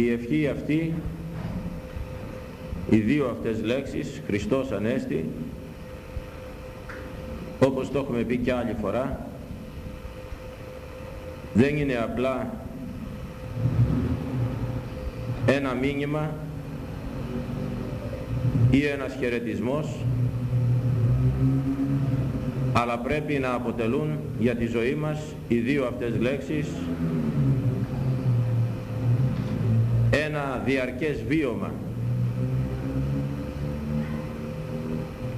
η ευχή αυτή οι δύο αυτές λέξεις Χριστός Ανέστη όπως το έχουμε πει και άλλη φορά δεν είναι απλά ένα μήνυμα ή ένας χαιρετισμός αλλά πρέπει να αποτελούν για τη ζωή μας οι δύο αυτές λέξεις ένα διαρκές βίωμα.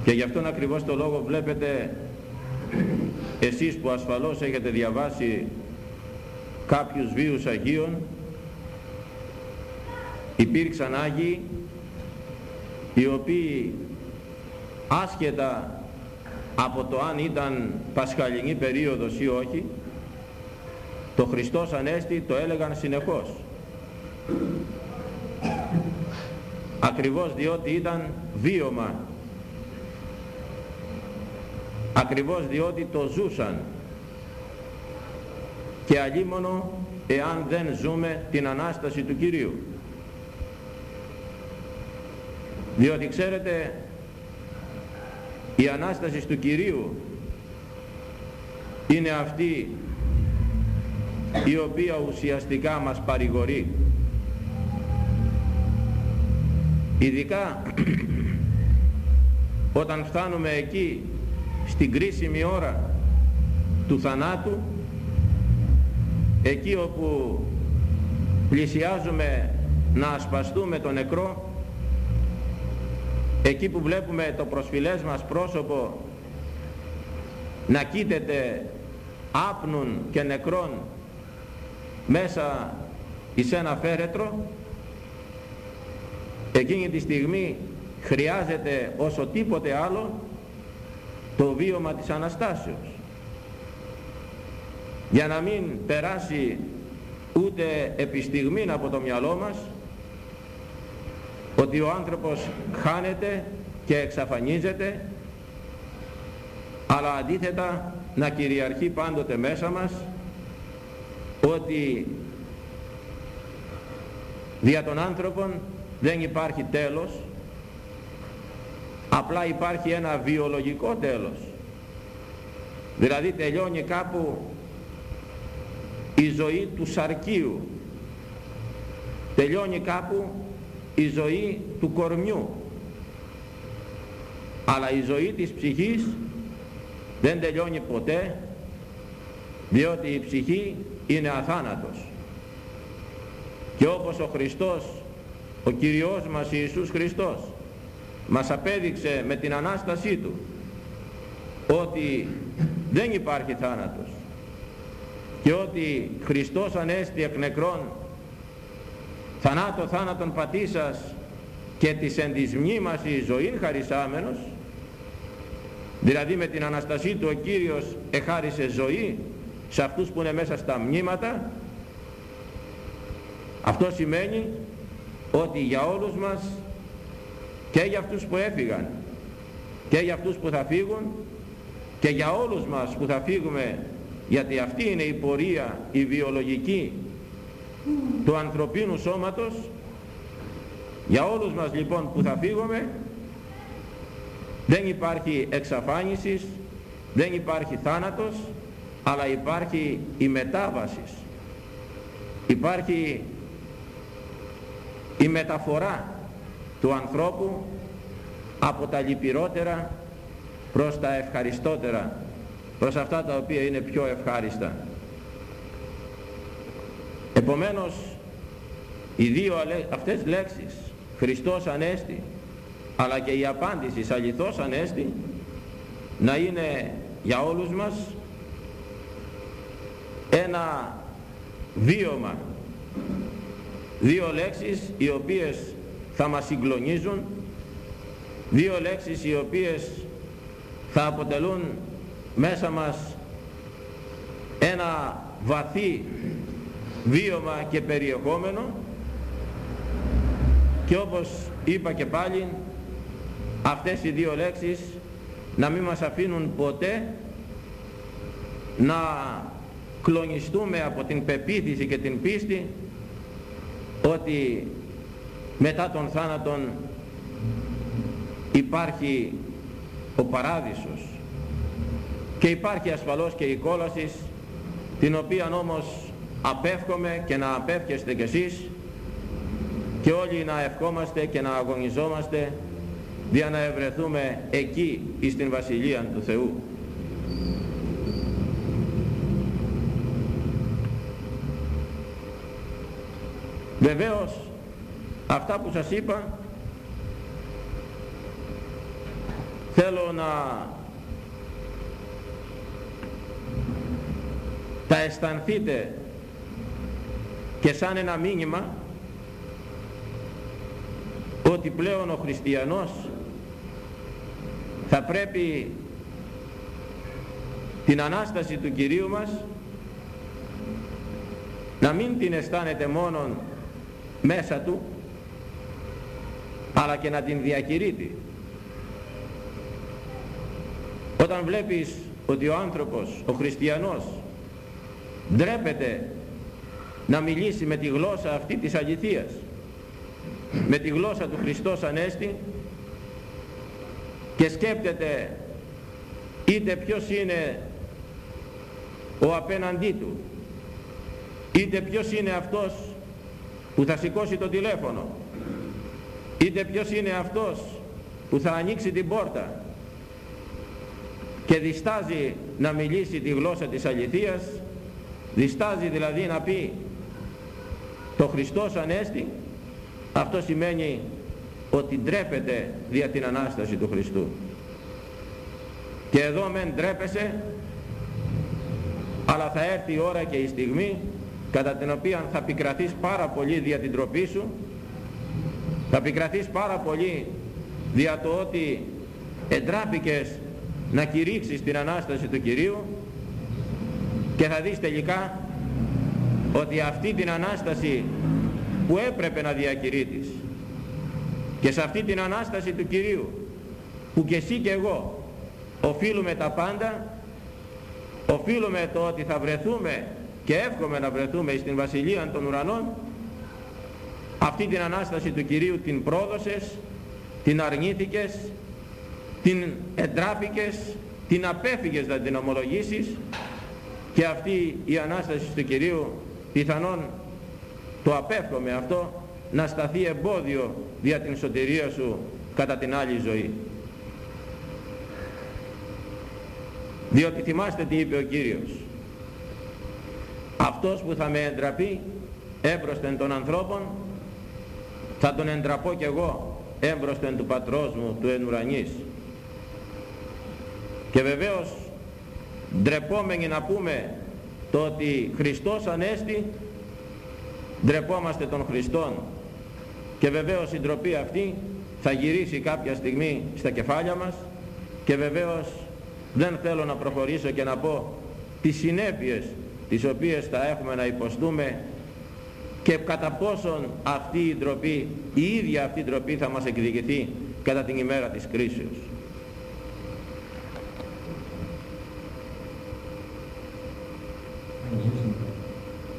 Και γι' αυτόν ακριβώς το λόγο βλέπετε εσείς που ασφαλώς έχετε διαβάσει κάποιους βίους Αγίων υπήρξαν Άγιοι οι οποίοι άσχετα από το αν ήταν πασχαλινή περίοδος ή όχι το Χριστός Ανέστη το έλεγαν συνεχώς ακριβώς διότι ήταν βίωμα. Ακριβώς διότι το ζούσαν. Και αλίμονο εάν δεν ζούμε την Ανάσταση του Κυρίου. Διότι ξέρετε η Ανάσταση του Κυρίου είναι αυτή η οποία ουσιαστικά μας παρηγορεί ειδικά όταν φτάνουμε εκεί στην κρίσιμη ώρα του θανάτου εκεί όπου πλησιάζουμε να ασπαστούμε το νεκρό εκεί που βλέπουμε το προσφυλές μας πρόσωπο να κοίταται άπνουν και νεκρών μέσα εις ένα φέρετρο εκείνη τη στιγμή χρειάζεται όσο τίποτε άλλο το βίωμα της Αναστάσεως. Για να μην περάσει ούτε επιστιγμήν από το μυαλό μας ότι ο άνθρωπος χάνεται και εξαφανίζεται αλλά αντίθετα να κυριαρχεί πάντοτε μέσα μας ότι δια των άνθρωπων δεν υπάρχει τέλος. Απλά υπάρχει ένα βιολογικό τέλος. Δηλαδή τελειώνει κάπου η ζωή του σαρκίου. Τελειώνει κάπου η ζωή του κορμιού. Αλλά η ζωή της ψυχής δεν τελειώνει ποτέ διότι η ψυχή είναι αθάνατος. Και όπως ο Χριστός ο Κυριός μας Ιησούς Χριστός μας απέδειξε με την Ανάστασή Του ότι δεν υπάρχει θάνατος και ότι Χριστός Ανέστη εκ νεκρών θανάτω θάνατον πατήσας και της εν της η ζωήν χαρισάμενος δηλαδή με την Αναστασή Του ο Κύριος εχάρισε ζωή σε αυτούς που είναι μέσα στα μνήματα αυτό σημαίνει ότι για όλους μας και για αυτούς που έφυγαν και για αυτούς που θα φύγουν και για όλους μας που θα φύγουμε γιατί αυτή είναι η πορεία η βιολογική του ανθρωπίνου σώματος. Για όλους μας λοιπόν που θα φύγουμε δεν υπάρχει εξαφάνισης δεν υπάρχει θάνατος αλλά υπάρχει η μετάβασης. Υπάρχει η μεταφορά του ανθρώπου από τα λυπηρότερα προς τα ευχαριστότερα προς αυτά τα οποία είναι πιο ευχάριστα. Επομένως οι δύο αυτές λέξεις Χριστός Ανέστη αλλά και η απάντηση αληθώς Ανέστη να είναι για όλους μας ένα βίωμα δύο λέξεις οι οποίες θα μας συγκλονίζουν δύο λέξεις οι οποίες θα αποτελούν μέσα μας ένα βαθύ βίωμα και περιεχόμενο. Και όπως είπα και πάλι αυτές οι δύο λέξεις να μην μας αφήνουν ποτέ να κλονιστούμε από την πεποίθηση και την πίστη ότι μετά τον θάνατον υπάρχει ο παράδεισος και υπάρχει ασφαλώς και η κόλασης την οποία όμως απέφχομαι και να απέφχεστε κι εσείς και όλοι να ευχόμαστε και να αγωνιζόμαστε για να ευρεθούμε εκεί στην Βασιλεία του Θεού. Βεβαίως αυτά που σας είπα θέλω να τα αισθανθείτε και σαν ένα μήνυμα ότι πλέον ο χριστιανός θα πρέπει την Ανάσταση του Κυρίου μας να μην την αισθάνεται μόνον μέσα του αλλά και να την διακηρύττει. Όταν βλέπεις ότι ο άνθρωπος, ο χριστιανός ντρέπεται να μιλήσει με τη γλώσσα αυτή της αληθείας με τη γλώσσα του Χριστός Ανέστη και σκέπτεται είτε ποιος είναι ο απέναντί του είτε ποιος είναι αυτός που θα σηκώσει το τηλέφωνο. Είτε ποιος είναι αυτός που θα ανοίξει την πόρτα και διστάζει να μιλήσει τη γλώσσα της αληθείας διστάζει δηλαδή να πει το Χριστός Ανέστη αυτό σημαίνει ότι ντρέπεται δια την Ανάσταση του Χριστού. Και εδώ μεν ντρέπεσαι αλλά θα έρθει η ώρα και η στιγμή κατά την οποία θα πικραθείς πάρα πολύ δια την τροπή σου θα πικραθείς πάρα πολύ δια το ότι εντράπηκες να κηρύξεις την Ανάσταση του Κυρίου και θα δεις τελικά ότι αυτή την Ανάσταση που έπρεπε να διακηρύττεις και σε αυτή την Ανάσταση του Κυρίου που και εσύ και εγώ οφείλουμε τα πάντα οφείλουμε το ότι θα βρεθούμε και εύχομαι να βρεθούμε στην Βασιλεία των Ουρανών. Αυτή την Ανάσταση του Κυρίου την πρόδωσες την αρνήθηκες την εντράπηκες την απέφυγες να την ομολογήσεις. Και αυτή η Ανάσταση του Κυρίου πιθανόν το απέφχομαι αυτό να σταθεί εμπόδιο για την σωτηρία σου κατά την άλλη ζωή. Διότι θυμάστε τι είπε ο Κύριος αυτός που θα με εντραπεί έμπροσθεν των ανθρώπων θα τον εντραπώ κι εγώ έμπροσθεν του πατρός μου του εν ουρανής. Και βεβαίως ντρεπόμενοι να πούμε το ότι Χριστός Ανέστη ντρεπόμαστε τον Χριστόν. Και βεβαίως η ντροπή αυτή θα γυρίσει κάποια στιγμή στα κεφάλια μας και βεβαίως δεν θέλω να προχωρήσω και να πω τις συνέπειες τις οποίες θα έχουμε να υποστούμε και κατά πόσον αυτή η ντροπή, η ίδια αυτή η ντροπή θα μας εκδικηθεί κατά την ημέρα της κρίσεως.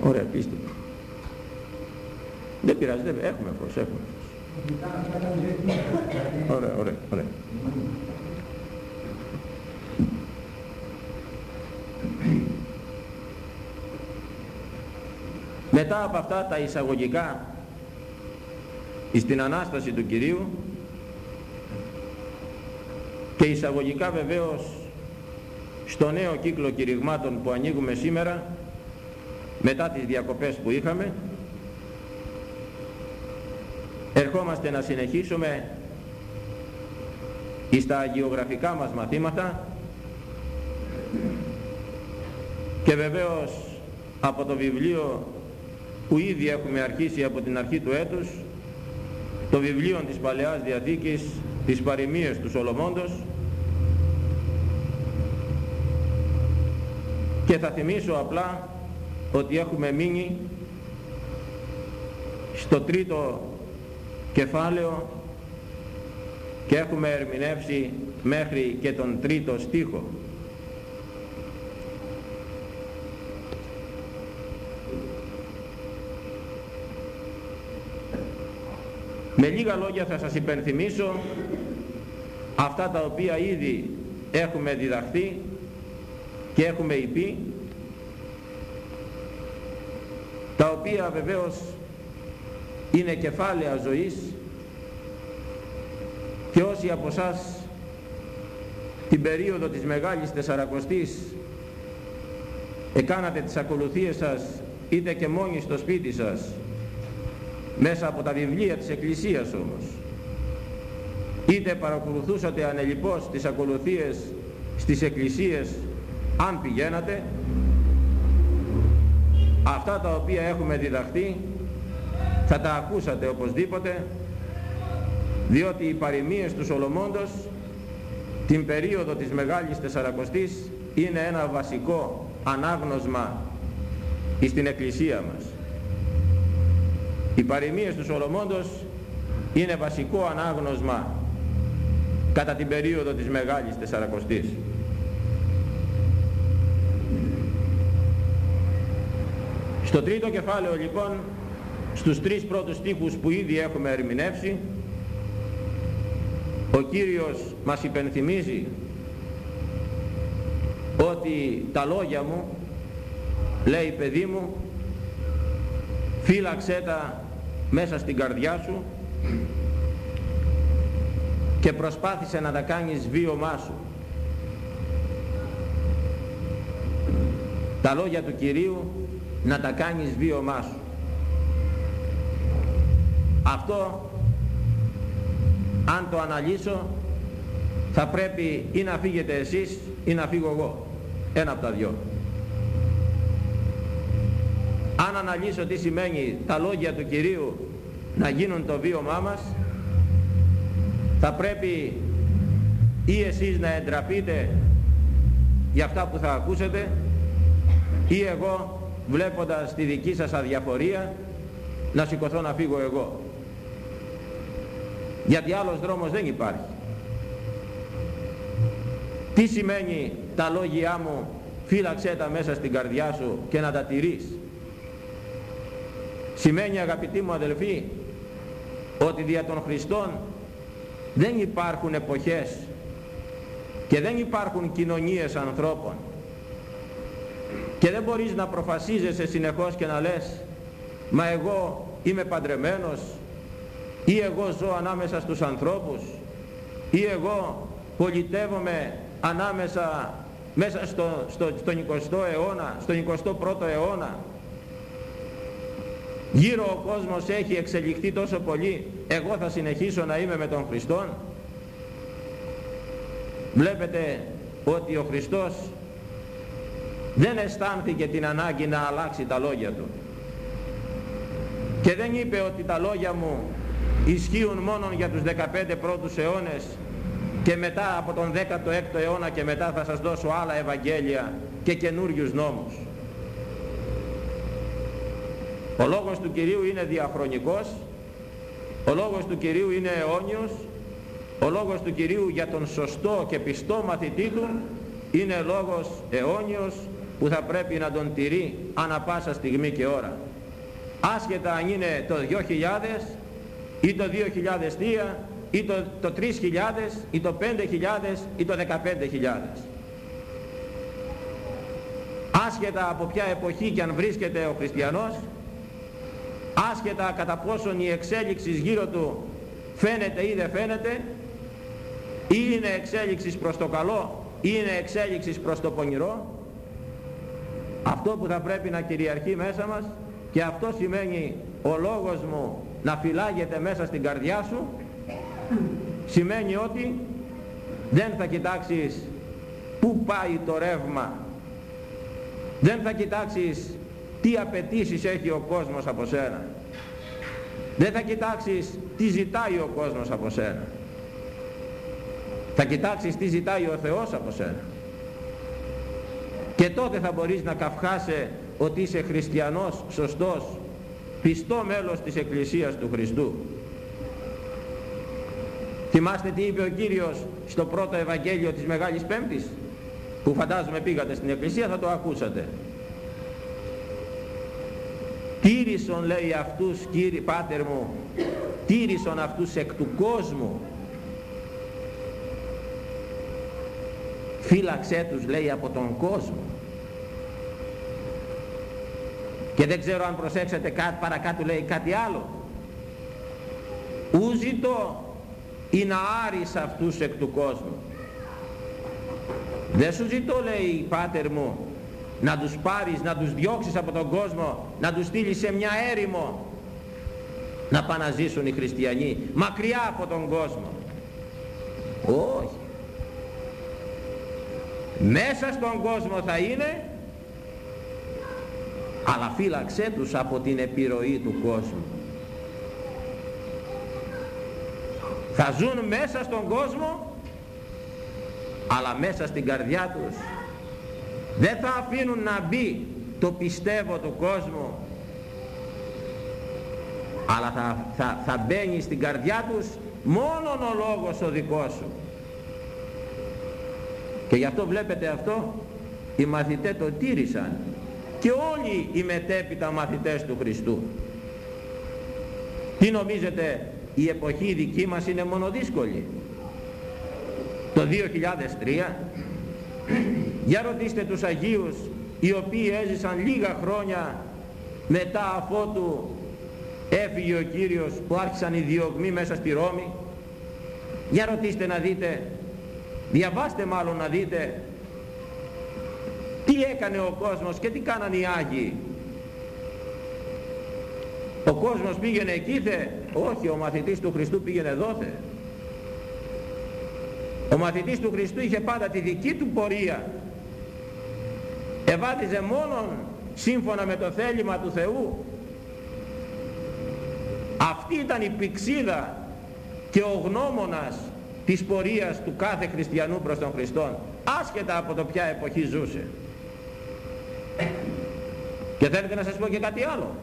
Ωραία, πείστε. Δεν πειράζει, δεν, έχουμε φως, έχουμε φως. Ωραία, ωραία, ωραία. Μετά από αυτά τα εισαγωγικά στην Ανάσταση του Κυρίου και εισαγωγικά βεβαίως στο νέο κύκλο κηρυγμάτων που ανοίγουμε σήμερα μετά τις διακοπές που είχαμε ερχόμαστε να συνεχίσουμε στα αγιογραφικά μας μαθήματα και βεβαίως από το βιβλίο που ήδη έχουμε αρχίσει από την αρχή του έτους το βιβλίο της Παλαιάς Διαθήκης της παροιμίες του Σολομώντος. Και θα θυμίσω απλά ότι έχουμε μείνει στο τρίτο κεφάλαιο και έχουμε ερμηνεύσει μέχρι και τον τρίτο στίχο Με λίγα λόγια θα σας υπενθυμίσω αυτά τα οποία ήδη έχουμε διδαχθεί και έχουμε υπεί τα οποία βεβαίως είναι κεφάλαια ζωής και όσοι από εσά την περίοδο της Μεγάλης Τεσσαρακοστής εκάνατε τις ακολουθίες σας είτε και μόνοι στο σπίτι σας μέσα από τα βιβλία της Εκκλησίας όμως είτε παρακολουθούσατε ανελιπώς τις ακολουθίες στις εκκλησίες αν πηγαίνατε αυτά τα οποία έχουμε διδαχθεί θα τα ακούσατε οπωσδήποτε διότι οι παροιμίες του Σολομώντος την περίοδο της Μεγάλης Τεσσαρακοστής είναι ένα βασικό ανάγνωσμα στην Εκκλησία μας. Οι παροιμίες του Σολομώντος είναι βασικό ανάγνωσμα κατά την περίοδο της Μεγάλης Τεσσαρακοστής. Στο τρίτο κεφάλαιο λοιπόν, στους τρεις πρώτους στίχους που ήδη έχουμε ερμηνεύσει, ο Κύριος μας υπενθυμίζει ότι τα λόγια μου, λέει παιδί μου, φύλαξέ τα μέσα στην καρδιά σου και προσπάθησε να τα κάνεις βίωμά σου. Τα λόγια του Κυρίου να τα κάνεις βίωμά σου. Αυτό αν το αναλύσω θα πρέπει ή να φύγετε εσείς ή να φύγω εγώ. Ένα από τα δυο. Αν αναλύσω τι σημαίνει τα λόγια του Κυρίου να γίνουν το βίωμά μας θα πρέπει ή εσείς να εντραπείτε για αυτά που θα ακούσετε ή εγώ βλέποντας τη δική σας αδιαφορία να σηκωθώ να φύγω εγώ. Γιατί άλλος δρόμος δεν υπάρχει. Τι σημαίνει τα λόγια μου φύλαξέ τα μέσα στην καρδιά σου και να τα τηρείς σημαίνει αγαπητοί μου αδελφοί ότι δια των Χριστών δεν υπάρχουν εποχές και δεν υπάρχουν κοινωνίες ανθρώπων. Και δεν μπορείς να προφασίζεσαι συνεχώς και να λες μα εγώ είμαι παντρεμένος ή εγώ ζω ανάμεσα στους ανθρώπους ή εγώ πολιτεύομαι ανάμεσα μέσα στο, στο, στον 20ο αιώνα, στον 21ο αιώνα γύρω ο κόσμος έχει εξελιχθεί τόσο πολύ εγώ θα συνεχίσω να είμαι με τον Χριστόν βλέπετε ότι ο Χριστός δεν αισθάνθηκε την ανάγκη να αλλάξει τα λόγια του και δεν είπε ότι τα λόγια μου ισχύουν μόνο για τους 15 πρώτους αιώνες και μετά από τον 16ο αιώνα και μετά θα σας δώσω άλλα Ευαγγέλια και καινούριους νόμους. Ο λόγος του Κυρίου είναι διαχρονικός, ο λόγος του Κυρίου είναι αιώνιος, ο λόγος του Κυρίου για τον σωστό και πιστό μαθητή του είναι λόγος αιώνιος που θα πρέπει να τον τηρεί ανα πάσα στιγμή και ώρα. Άσχετα αν είναι το 2000 ή το 2003 ή το, το 3.000 ή το 5.000 ή το 15.000. Άσχετα από ποια εποχή και αν βρίσκεται ο χριστιανός, άσχετα κατά πόσον η εξέλιξη γύρω του φαίνεται ή δεν φαίνεται, ή είναι εξέλιξης προς το καλό ή είναι εξέλιξης προς το πονηρό, αυτό που θα πρέπει να κυριαρχεί μέσα μας και αυτό σημαίνει ο λόγος μου να φυλάγεται μέσα στην καρδιά σου σημαίνει ότι δεν θα κοιτάξεις πού πάει το ρεύμα δεν θα κοιτάξεις τι απαιτήσεις έχει ο κόσμος από σένα; Δεν θα κοιτάξεις τι ζητάει ο κόσμος από σένα. Θα κοιτάξεις τι ζητάει ο Θεός από σένα. Και τότε θα μπορείς να καυχάσαι ότι είσαι χριστιανός σωστός πιστό μέλος της Εκκλησίας του Χριστού. Θυμάστε τι είπε ο Κύριος στο πρώτο Ευαγγέλιο της Μεγάλης Πέμπτης που φαντάζομαι πήγατε στην Εκκλησία θα το ακούσατε τήρησον λέει αυτούς κύριε πάτερ μου. Τήρησον αυτούς εκ του κόσμου. Φύλαξέ τους λέει από τον κόσμο. Και δεν ξέρω αν προσέξετε κάτι παρακάτω λέει κάτι άλλο. Ούζητο ή να άρεις αυτούς εκ του κόσμου. Δεν σου ζητώ λέει πάτερ μου να τους πάρεις, να τους διώξεις από τον κόσμο, να τους στείλεις σε μια έρημο να πάνε να ζήσουν οι χριστιανοί μακριά από τον κόσμο. Όχι. Μέσα στον κόσμο θα είναι αλλά φύλαξέ τους από την επιρροή του κόσμου. Θα ζουν μέσα στον κόσμο αλλά μέσα στην καρδιά τους δεν θα αφήνουν να μπει το πιστεύω του κόσμου αλλά θα, θα, θα μπαίνει στην καρδιά τους μόνον ο λόγος ο δικός σου. Και γι' αυτό βλέπετε αυτό οι μαθητές το τήρησαν και όλοι οι μετέπειτα μαθητές του Χριστού. Τι νομίζετε η εποχή δική μας είναι μόνο δύσκολη το 2003 για ρωτήστε τους Αγίους οι οποίοι έζησαν λίγα χρόνια μετά αφότου έφυγε ο Κύριος που άρχισαν οι διωγμοί μέσα στη Ρώμη. Για ρωτήστε να δείτε διαβάστε μάλλον να δείτε τι έκανε ο κόσμος και τι κάνανε οι Άγιοι. Ο κόσμος πήγαινε εκείθε όχι ο μαθητής του Χριστού πήγαινε δόθε ο μαθητής του Χριστού είχε πάντα τη δική του πορεία ευάδιζε μόνον σύμφωνα με το θέλημα του Θεού. Αυτή ήταν η πηξίδα και ο γνώμονας της πορείας του κάθε χριστιανού προς τον Χριστόν άσχετα από το ποια εποχή ζούσε. Και θέλετε να σας πω και κάτι άλλο.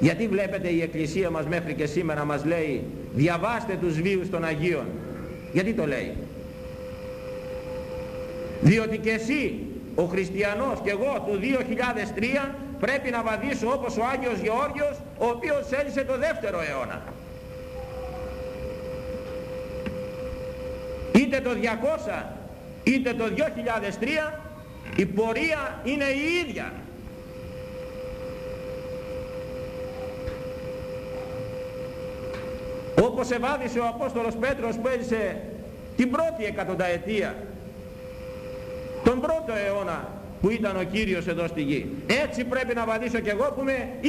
Γιατί βλέπετε η Εκκλησία μας μέχρι και σήμερα μας λέει διαβάστε τους βίους των Αγίων γιατί το λέει; Διότι και εσύ ο χριστιανός και εγώ του 2003 πρέπει να βαδίσω όπως ο Άγιος Γεώργιος ο οποίος έζησε το δεύτερο αιώνα. Είτε το 200 είτε το 2003 η πορεία είναι η ίδια. Όπως ευάδισε ο Απόστολος Πέτρος που έζησε την πρώτη εκατονταετία τον πρώτο αιώνα που ήταν ο Κύριος εδώ στη γη. Έτσι πρέπει να βαδίσω και εγώ που είμαι 20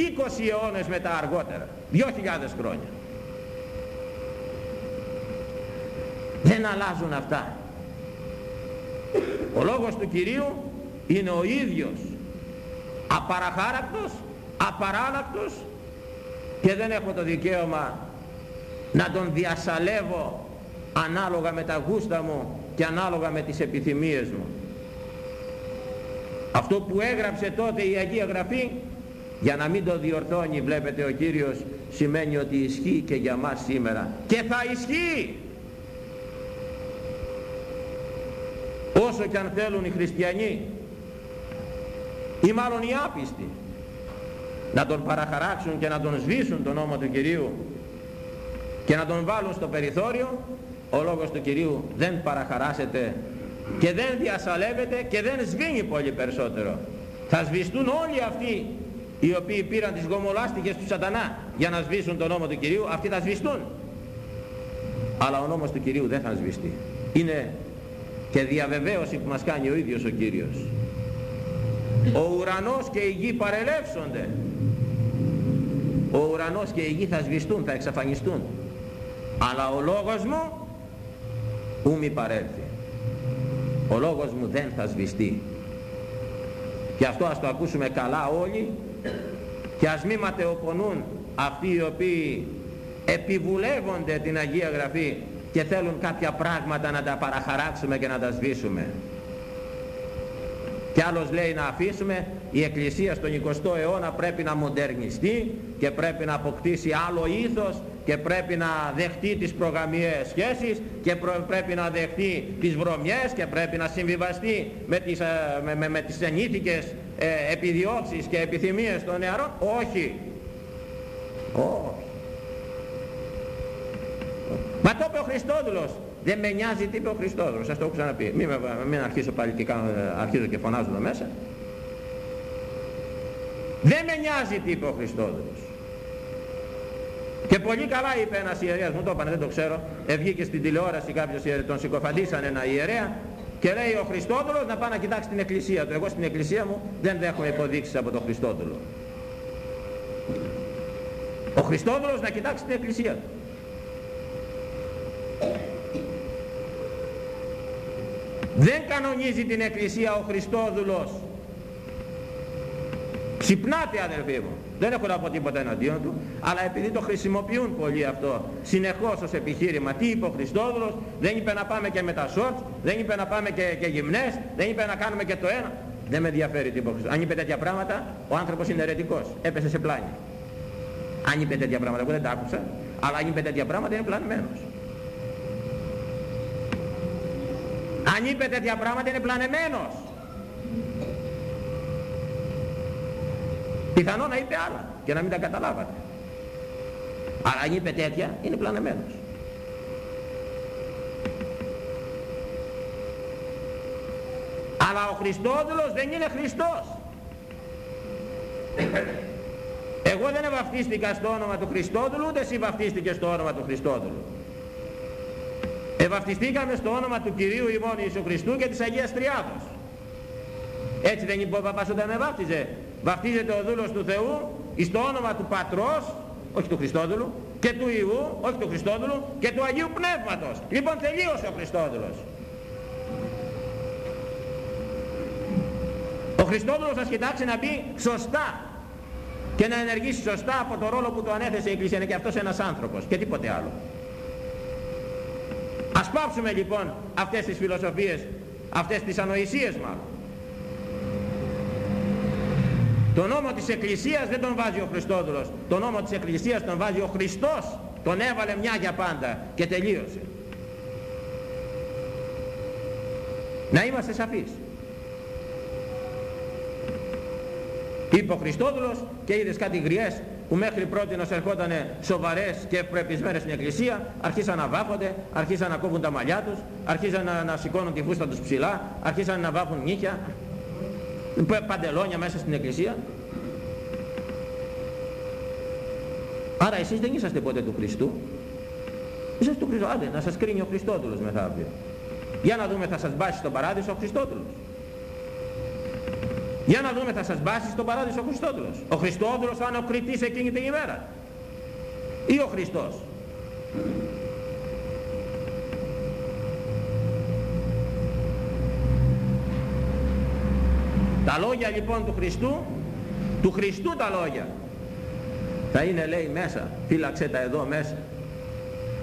αιώνες μετά αργότερα 2.000 χρόνια. Δεν αλλάζουν αυτά. Ο λόγος του Κυρίου είναι ο ίδιος. Απαραχάρακτος απαράλλακτος και δεν έχω το δικαίωμα να τον διασαλεύω ανάλογα με τα γούστα μου και ανάλογα με τις επιθυμίες μου αυτό που έγραψε τότε η Αγία Γραφή για να μην το διορθώνει βλέπετε ο Κύριος σημαίνει ότι ισχύει και για μας σήμερα. Και θα ισχύει! Όσο και αν θέλουν οι χριστιανοί ή μάλλον οι άπιστοι να τον παραχαράξουν και να τον σβήσουν τον νόμο του Κυρίου και να τον βάλουν στο περιθώριο ο λόγος του Κυρίου δεν παραχαράσεται και δεν διασαλεύεται και δεν σβήνει πολύ περισσότερο. Θα σβηστούν όλοι αυτοί οι οποίοι πήραν τις γομολάστικες του σατανά για να σβήσουν τον νόμο του Κυρίου αυτοί θα σβηστούν. Αλλά ο νόμος του Κυρίου δεν θα σβηστεί. Είναι και διαβεβαίωση που μας κάνει ο ίδιος ο Κύριος. Ο ουρανός και η γη παρελεύσονται. Ο ουρανός και η γη θα σβηστούν, θα εξαφανιστούν. Αλλά ο λόγος μου ου μη παρέλθει ο λόγος μου δεν θα σβηστεί. Και αυτό ας το ακούσουμε καλά όλοι και ας μη ματαιοπονούν αυτοί οι οποίοι επιβουλεύονται την Αγία Γραφή και θέλουν κάποια πράγματα να τα παραχαράξουμε και να τα σβήσουμε. Και άλλος λέει να αφήσουμε η Εκκλησία στον 20ο αιώνα πρέπει να μοντερνιστεί και πρέπει να αποκτήσει άλλο ήθος και πρέπει να δεχτεί τις προγαμιές σχέσεις και πρέπει να δεχτεί τις βρωμιές και πρέπει να συμβιβαστεί με τις, ε, με, με, με τις ενήθικες ε, επιδιώξεις και επιθυμίες των νεαρών. Όχι. Όχι. Μα το είπε ο Χριστόδουλος. Δεν με νοιάζει τι είπε ο Χριστόδουλος. Σας το έχω ξαναπεί. Μην, μην αρχίσω πάλι και, κάνω, αρχίζω και φωνάζω εδώ μέσα. Δεν με νοιάζει τι είπε ο Χριστόδουλος. Και πολύ καλά είπε ένας ιερέας, μου το είπανε, δεν το ξέρω, ευγήκε στην τηλεόραση κάποιος ιερέας, τον συκοφαντήσαν ένα ιερέα και λέει ο Χριστόδουλος να πάει να κοιτάξει την εκκλησία του. Εγώ στην εκκλησία μου δεν δέχομαι υποδείξεις από τον Χριστόδουλο. Ο Χριστόδουλος να κοιτάξει την εκκλησία του. Δεν κανονίζει την εκκλησία ο Χριστόδουλος. Ξυπνάτε αδελφοί μου. Δεν έχω να πω τίποτα εναντίον του, αλλά επειδή το χρησιμοποιούν πολύ αυτό συνεχώς ως επιχείρημα, τι είπε ο Χριστόδουλος, δεν είπε να πάμε και με τα σόρτς, δεν είπε να πάμε και, και γυμνές, δεν είπε να κάνουμε και το ένα. Δεν με ενδιαφέρει τι είπε ο Χριστόδουλος. Αν είπε τέτοια πράγματα, ο άνθρωπος είναι αιρετικός, έπεσε σε πλάνη. Αν είπε τέτοια πράγματα, εγώ δεν τα άκουσα, αλλά αν είπε τέτοια πράγματα είναι πλανημένος. Αν είπε τέτοια πράγματα είναι πλανεμένος. Πιθανό να είπε άλλα και να μην τα καταλάβατε. Αλλά αν είπε τέτοια είναι πλανεμένος. Αλλά ο Χριστόδουλος δεν είναι Χριστός. Εγώ δεν βαφτίστηκα στο όνομα του Χριστόδουλου, ούτε εσύ βαφτίστηκες στο όνομα του Χριστόδουλου. Ευαφτιστήκαμε στο όνομα του Κυρίου ημών Ιησού Χριστού και της Αγίας Τριάδος. Έτσι δεν είπε ο παπάς όταν με βάφτιζε. Βαφτίζεται ο δούλος του Θεού στο όνομα του Πατρός, όχι του Χριστόδουλου, και του Ιού, όχι του Χριστόδουλου, και του Αγίου Πνεύματος. Λοιπόν τελείωσε ο Χριστόδουλος. Ο Χριστόδουλος θα κοιτάξει να μπει σωστά και να ενεργήσει σωστά από το ρόλο που του ανέθεσε η Εκκλησία. Είναι και αυτός ένας άνθρωπος και τίποτε άλλο. Ας πάψουμε λοιπόν αυτές τις φιλοσοφίες, αυτές τις ανοησίες μάλλον. Το νόμο της Εκκλησίας δεν τον βάζει ο Χριστόδουλος. Το νόμο της Εκκλησίας τον βάζει ο Χριστός. Τον έβαλε μια για πάντα και τελείωσε. Να είμαστε σαφείς. Είπε ο Χριστόδουλος και είδες κάτι γριές που μέχρι πρώτη να ερχόταν σοβαρές και ευπρεπισμένες στην εκκλησία, αρχίσαν να βάφονται, αρχίσαν να κόβουν τα μαλλιά τους, αρχίσαν να, να σηκώνουν τη φούστα τους ψηλά, αρχίσαν να βάφουν νύχια, παντελόνια μέσα στην εκκλησία. Άρα εσείς δεν είσαστε ποτέ του Χριστού. Είσαστε του Χριστού. Άντε, να σας κρίνει ο Χριστόδουλος μεθαύριο. Για να δούμε θα σας μπάσει στον παράδεισο ο Χριστόδουλος. Για να δούμε θα σας μπάσει στον παράδεισο ο Χριστόδουλος. Ο Χριστόδουλος θα είναι ο κριτής εκείνη την ημέρα. Ή ο Χριστός. Τα λόγια λοιπόν του Χριστού, του Χριστού τα λόγια, θα είναι λέει μέσα, φύλαξε τα εδώ μέσα.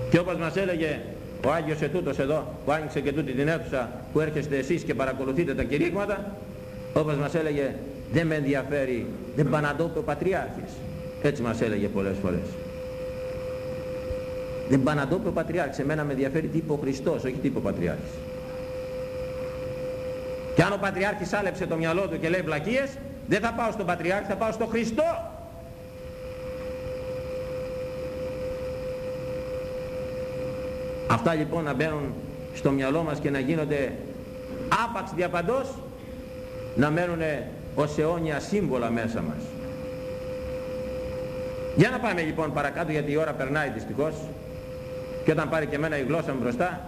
Και όπως μας έλεγε ο Άγιος Ετούτος εδώ, που άνοιξε και τούτη την αίθουσα που έρχεστε εσείς και παρακολουθείτε τα κηρύγματα, όπως μας έλεγε δεν με ενδιαφέρει, δεν παναντώπε ο Πατριάρχης. Έτσι μας έλεγε πολλές φορές. Δεν παναντώπε ο Πατριάρχης, εμένα με ενδιαφέρει τι είπε ο Χριστός, όχι τι είπε ο Πατριάρχης. Και αν ο Πατριάρχης άλεψε το μυαλό του και λέει βλακίες, δεν θα πάω στον Πατριάρχη, θα πάω στον Χριστό. Αυτά λοιπόν να μπαίνουν στο μυαλό μας και να γίνονται άπαξ διαπαντός να μένουν ως αιώνια σύμβολα μέσα μας. Για να πάμε λοιπόν παρακάτω γιατί η ώρα περνάει δυστυχώς και όταν πάρει και εμένα η γλώσσα μου μπροστά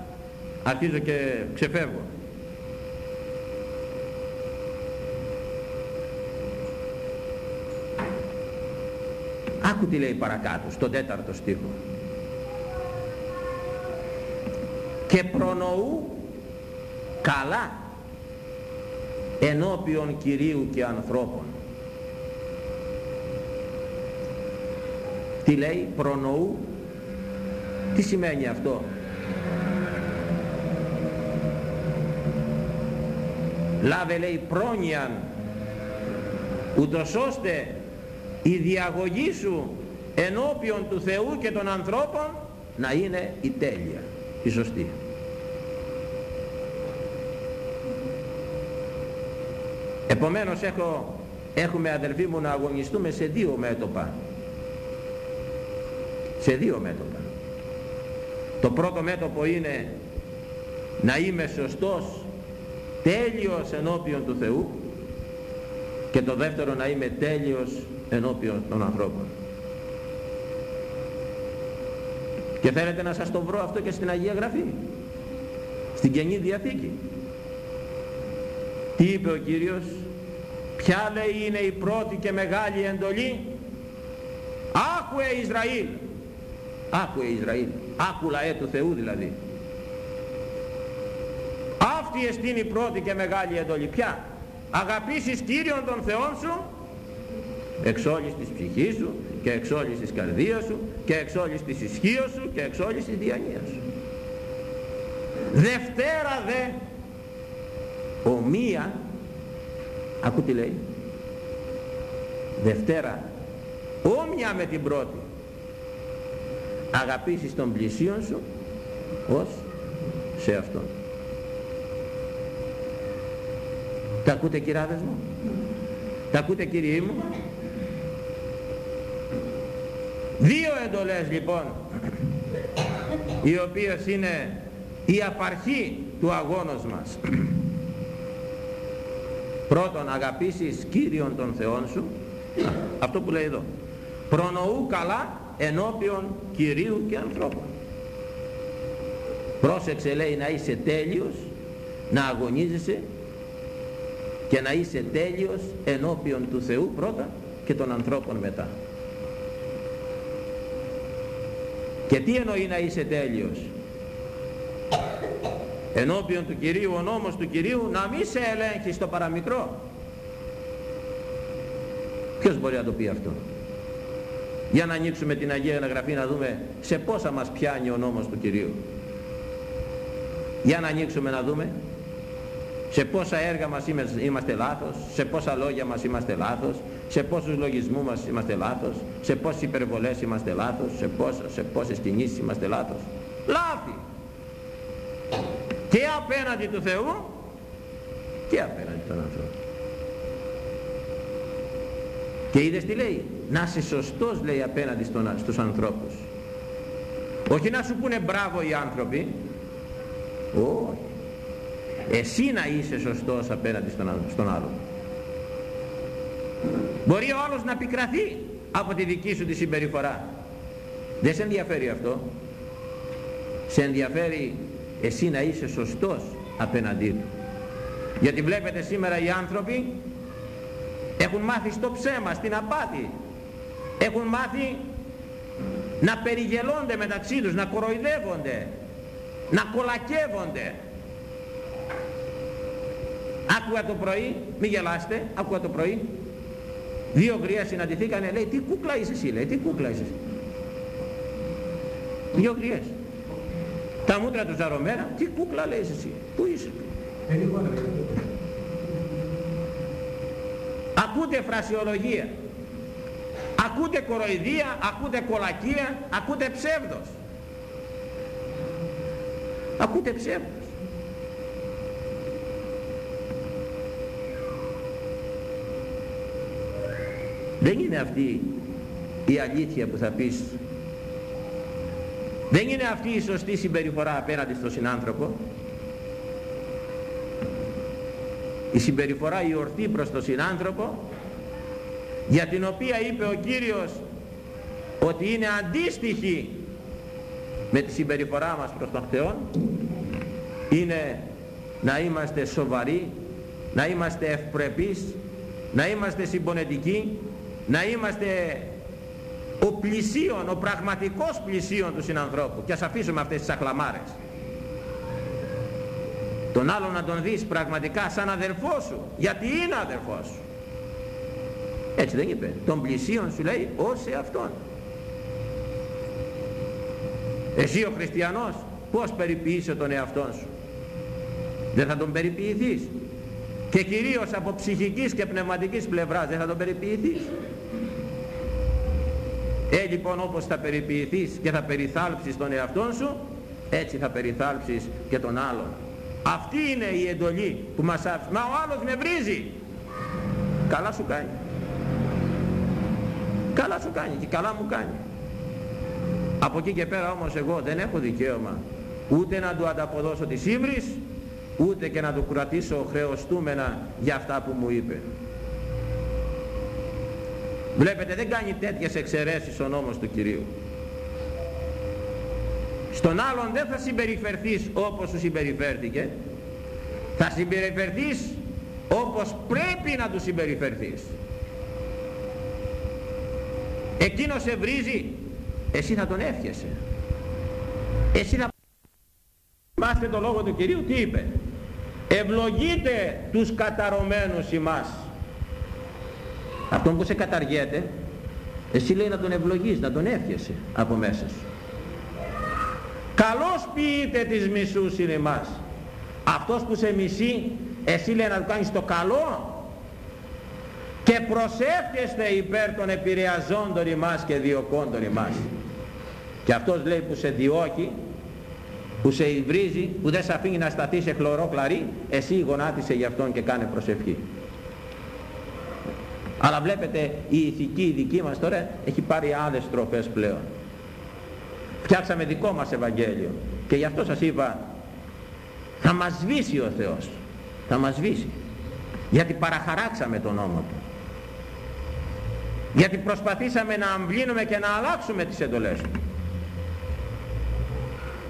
αρχίζω και ξεφεύγω. Άκου τι λέει παρακάτω, στον τέταρτο στίχο. Και προνοού καλά ενώπιον Κυρίου και ανθρώπων. Τι λέει, προνοού, τι σημαίνει αυτό; Λάβε λέει πρόνοιαν, ούτως ώστε η διαγωγή σου ενώπιον του Θεού και των ανθρώπων να είναι η τέλεια, η σωστή. Επομένως έχω, έχουμε αδερφοί μου να αγωνιστούμε σε δύο μέτωπα. Σε δύο μέτωπα. το πρώτο μέτωπο είναι να είμαι σωστός τέλειος ενώπιον του Θεού και το δεύτερο να είμαι τέλειος ενώπιον των ανθρώπων. Και θέλετε να σας το βρω αυτό και στην Αγία Γραφή στην Καινή Διαθήκη. Τι είπε ο Κύριος; Ποια λέει είναι η πρώτη και μεγάλη εντολή; Άκουε Ισραήλ. Άκουε Ισραήλ. Άκου λαέ του Θεού δηλαδή. Αυτή εστίν η πρώτη και μεγάλη εντολή. Ποια; Αγαπήσεις Κύριον τον Θεόν σου εξ όλης της ψυχής σου και εξ όλης της καρδίας σου και εξ όλης της ισχύως σου και εξ όλης της διανοίας σου. Δευτέρα δε ομοία ακού τι λέει Δευτέρα όμοια με την πρώτη αγαπήσεις τον πλησίον σου ως σε αυτόν τα ακούτε κυράδες μου; Τα ακούτε κύριοι μου; Δύο εντολές λοιπόν οι οποίες είναι η απαρχή του αγώνος μας. Πρώτον αγαπήσεις Κύριον των Θεών σου. Αυτό που λέει εδώ. Προνοού καλά ενώπιον Κυρίου και ανθρώπων. Πρόσεξε λέει να είσαι τέλειος να αγωνίζεσαι και να είσαι τέλειος ενώπιον του Θεού πρώτα και των ανθρώπων μετά. Και τι εννοεί να είσαι τέλειος; Ενώπιον του Κυρίου ο νόμος του Κυρίου να μην σε ελέγχει στο παραμικρό. Ποιος μπορεί να το πει αυτό; Για να ανοίξουμε την Αγία Γραφή να δούμε σε πόσα μας πιάνει ο νόμος του Κυρίου. Για να ανοίξουμε να δούμε σε πόσα έργα μας είμαστε λάθος, σε πόσα λόγια μας είμαστε λάθος, σε πόσους λογισμούς μας είμαστε λάθος, σε πόσες υπερβολές είμαστε λάθος, σε, πόσα, σε πόσες κινήσεις είμαστε λάθος. Λάθη! Και απέναντι του Θεού και απέναντι των ανθρώπων. Και είδες τι λέει, να είσαι σωστός λέει απέναντι στον, στους ανθρώπους. Όχι να σου πούνε μπράβο οι άνθρωποι, όχι εσύ να είσαι σωστός απέναντι στον, στον άλλον. Μπορεί ο άλλος να πικραθεί από τη δική σου τη συμπεριφορά. Δεν σε ενδιαφέρει αυτό. Σε ενδιαφέρει εσύ να είσαι σωστός απέναντί του. Γιατί βλέπετε σήμερα οι άνθρωποι έχουν μάθει στο ψέμα, στην απάτη. Έχουν μάθει να περιγελώνται μεταξύ τους, να κοροϊδεύονται να κολακεύονται Άκουγα το πρωί, μη γελάστε, άκουγα το πρωί. Δύο γρία συναντηθήκανε, λέει, τι κούκλα είσαι εσύ, λέει, τι κούκλα είσαι εσύ. Δύο γριές. Τα μούτρα του ζαρωμένα, τι κούκλα λέει εσύ, πού είσαι. Ακούτε φρασιολογία, ακούτε κοροϊδία, ακούτε κολακία, ακούτε ψεύδος. Ακούτε ψεύδος. Δεν είναι αυτή η αλήθεια που θα πεις. Δεν είναι αυτή η σωστή συμπεριφορά απέναντι στον συνάνθρωπο. Η συμπεριφορά η ορθή προς τον συνάνθρωπο για την οποία είπε ο Κύριος ότι είναι αντίστοιχη με τη συμπεριφορά μας προς τον Θεό είναι να είμαστε σοβαροί να είμαστε ευπρεπείς να είμαστε συμπονετικοί να είμαστε ο πλησίον, ο πραγματικός πλησίον του συνανθρώπου. Και ας αφήσουμε αυτές τις ακλαμάρες τον άλλον να τον δεις πραγματικά σαν αδερφό σου γιατί είναι αδερφός σου. Έτσι δεν είπε. Τον πλησίον σου λέει ως σε αυτόν εσύ ο χριστιανός πως περιποιείσαι τον εαυτόν σου; Δεν θα τον περιποιηθείς. Και κυρίως από ψυχικής και πνευματικής πλευράς δεν θα τον περιποιηθείς ε λοιπόν όπως θα περιποιηθείς και θα περιθάλψεις τον εαυτόν σου έτσι θα περιθάλψεις και τον άλλον. Αυτή είναι η εντολή που μας άφησε μα ο άλλος με βρίζει καλά σου κάνει. Καλά σου κάνει και καλά μου κάνει. Από εκεί και πέρα όμως εγώ δεν έχω δικαίωμα ούτε να του ανταποδώσω τις ύβρις ούτε και να του κρατήσω χρεωστούμενα για αυτά που μου είπε. Βλέπετε δεν κάνει τέτοιες εξαιρέσεις ο νόμος του Κυρίου. Στον άλλον δεν θα συμπεριφερθείς όπως σου συμπεριφέρθηκε. Θα συμπεριφερθείς όπως πρέπει να του συμπεριφερθείς. Εκείνος σε βρίζει, εσύ θα τον εύχεσαι. Εσύ θα Θυμάστε το λόγο του Κυρίου τι είπε. Ευλογείτε τους καταρωμένους ημάς. Αυτόν που σε καταργέται, εσύ λέει να τον ευλογείς, να τον εύχεσαι από μέσα σου. Καλώς ποιείτε τις μισούς είναι εμάς. Αυτός που σε μισεί, εσύ λέει να του κάνεις το καλό και προσεύχεστε υπέρ των επηρεαζόντων ημάς και διωκόντων ημάς. Και αυτός λέει που σε διώκει, που σε υβρίζει, που δεν σε αφήνει να σταθεί σε χλωρό κλαρί, εσύ γονάτισε γι' αυτόν και κάνε προσευχή. Αλλά βλέπετε η ηθική η δική μας τώρα έχει πάρει άλλες στροφές πλέον. Φτιάξαμε δικό μας Ευαγγέλιο και γι' αυτό σας είπα θα μας σβήσει ο Θεός. Θα μας σβήσει. Γιατί παραχαράξαμε τον νόμο Του. Γιατί προσπαθήσαμε να αμβλύνουμε και να αλλάξουμε τις εντολές Του.